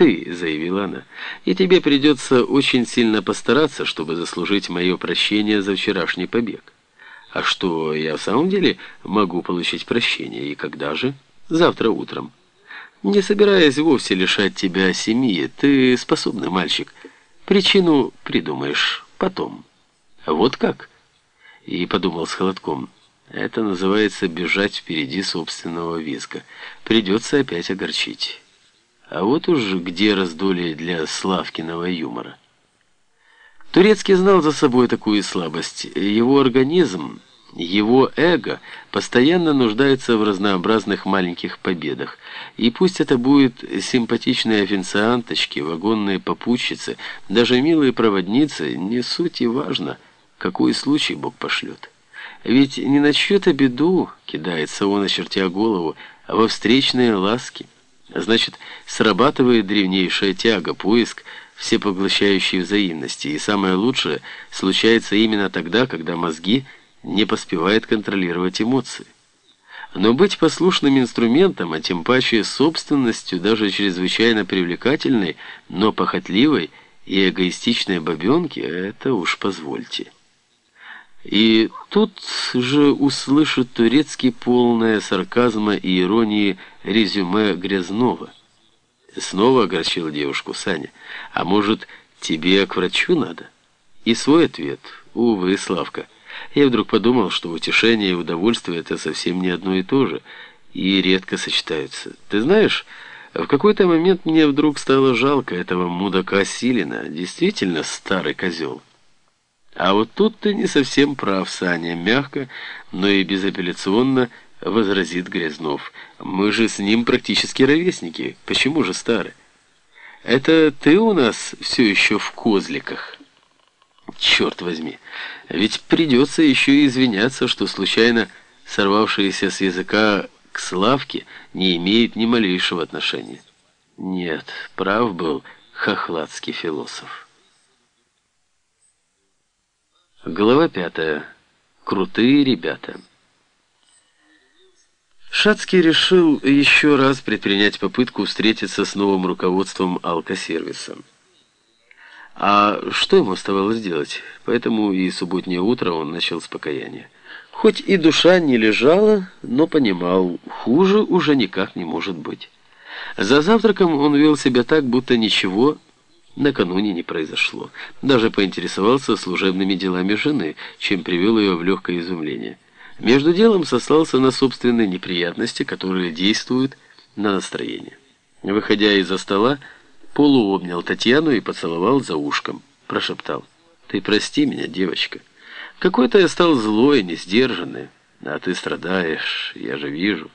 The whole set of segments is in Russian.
«Ты», — заявила она, — «и тебе придется очень сильно постараться, чтобы заслужить мое прощение за вчерашний побег». «А что, я в самом деле могу получить прощение? И когда же?» «Завтра утром». «Не собираясь вовсе лишать тебя семьи, ты способный мальчик. Причину придумаешь потом». «Вот как?» И подумал с холодком. «Это называется бежать впереди собственного виска. Придется опять огорчить». А вот уж где раздолье для Славкиного юмора. Турецкий знал за собой такую слабость. Его организм, его эго постоянно нуждается в разнообразных маленьких победах. И пусть это будет симпатичные официанточки, вагонные попутчицы, даже милые проводницы, не суть и важно, какой случай Бог пошлет. Ведь не на чью-то беду кидается он, очертя голову, а во встречные ласки. Значит, срабатывает древнейшая тяга, поиск всепоглощающей взаимности, и самое лучшее случается именно тогда, когда мозги не поспевают контролировать эмоции. Но быть послушным инструментом, а тем паче собственностью даже чрезвычайно привлекательной, но похотливой и эгоистичной бабенки, это уж позвольте. И тут же услышит турецкий полное сарказма и иронии резюме Грязнова. Снова огорчила девушку Саня. «А может, тебе к врачу надо?» И свой ответ. «Увы, Славка». Я вдруг подумал, что утешение и удовольствие — это совсем не одно и то же, и редко сочетаются. Ты знаешь, в какой-то момент мне вдруг стало жалко этого мудака Силина, действительно старый козел. А вот тут ты не совсем прав, Саня, мягко, но и безапелляционно возразит Грязнов. Мы же с ним практически ровесники. Почему же старый? Это ты у нас все еще в козликах. Черт возьми, ведь придется еще и извиняться, что случайно сорвавшиеся с языка к Славке не имеет ни малейшего отношения. Нет, прав был хохладский философ. Глава пятая. Крутые ребята. Шацкий решил еще раз предпринять попытку встретиться с новым руководством алкосервиса. А что ему оставалось делать? Поэтому и субботнее утро он начал с покаяния. Хоть и душа не лежала, но понимал, хуже уже никак не может быть. За завтраком он вел себя так, будто ничего накануне не произошло. Даже поинтересовался служебными делами жены, чем привел ее в легкое изумление. Между делом сослался на собственные неприятности, которые действуют на настроение. Выходя из-за стола, Полу Татьяну и поцеловал за ушком. Прошептал. «Ты прости меня, девочка. Какой-то я стал злой, несдержанный. А ты страдаешь, я же вижу».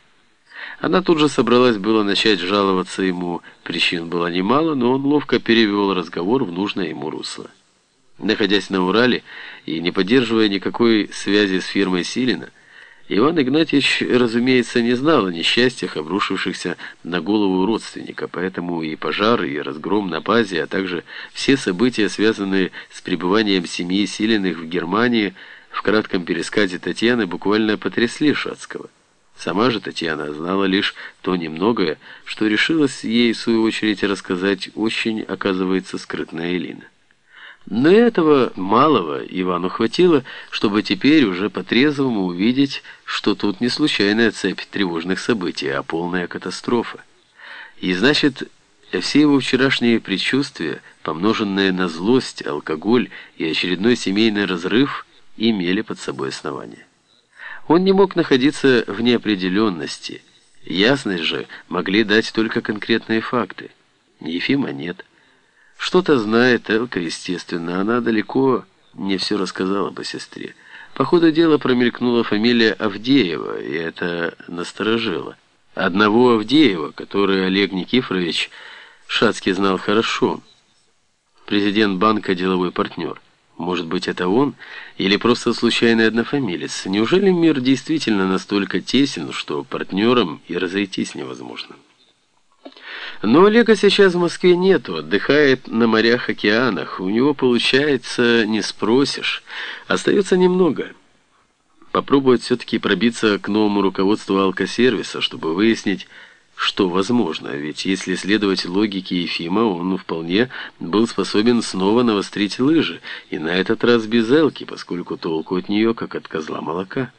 Она тут же собралась было начать жаловаться ему, причин было немало, но он ловко перевел разговор в нужное ему русло. Находясь на Урале и не поддерживая никакой связи с фирмой Силина, Иван Игнатьевич, разумеется, не знал о несчастьях, обрушившихся на голову родственника, поэтому и пожар, и разгром на базе, а также все события, связанные с пребыванием семьи Силиных в Германии, в кратком пересказе Татьяны буквально потрясли Шацкого. Сама же Татьяна знала лишь то немногое, что решилась ей, в свою очередь, рассказать очень, оказывается, скрытная Элина. Но этого малого Ивану хватило, чтобы теперь уже по-трезвому увидеть, что тут не случайная цепь тревожных событий, а полная катастрофа. И значит, все его вчерашние предчувствия, помноженные на злость, алкоголь и очередной семейный разрыв, имели под собой основания. Он не мог находиться в неопределенности. Ясность же могли дать только конкретные факты. Ефима нет. Что-то знает Элка, естественно. Она далеко не все рассказала по сестре. По ходу дела промелькнула фамилия Авдеева, и это насторожило. Одного Авдеева, который Олег Никифорович Шацкий знал хорошо. Президент банка деловой партнер. Может быть, это он? Или просто случайный однофамилец? Неужели мир действительно настолько тесен, что партнерам и разойтись невозможно? Но Олега сейчас в Москве нету, отдыхает на морях-океанах. У него, получается, не спросишь. Остается немного. Попробовать все-таки пробиться к новому руководству алкосервиса, чтобы выяснить, что возможно, ведь если следовать логике Ефима, он вполне был способен снова навострить лыжи, и на этот раз без Элки, поскольку толку от нее, как от козла молока.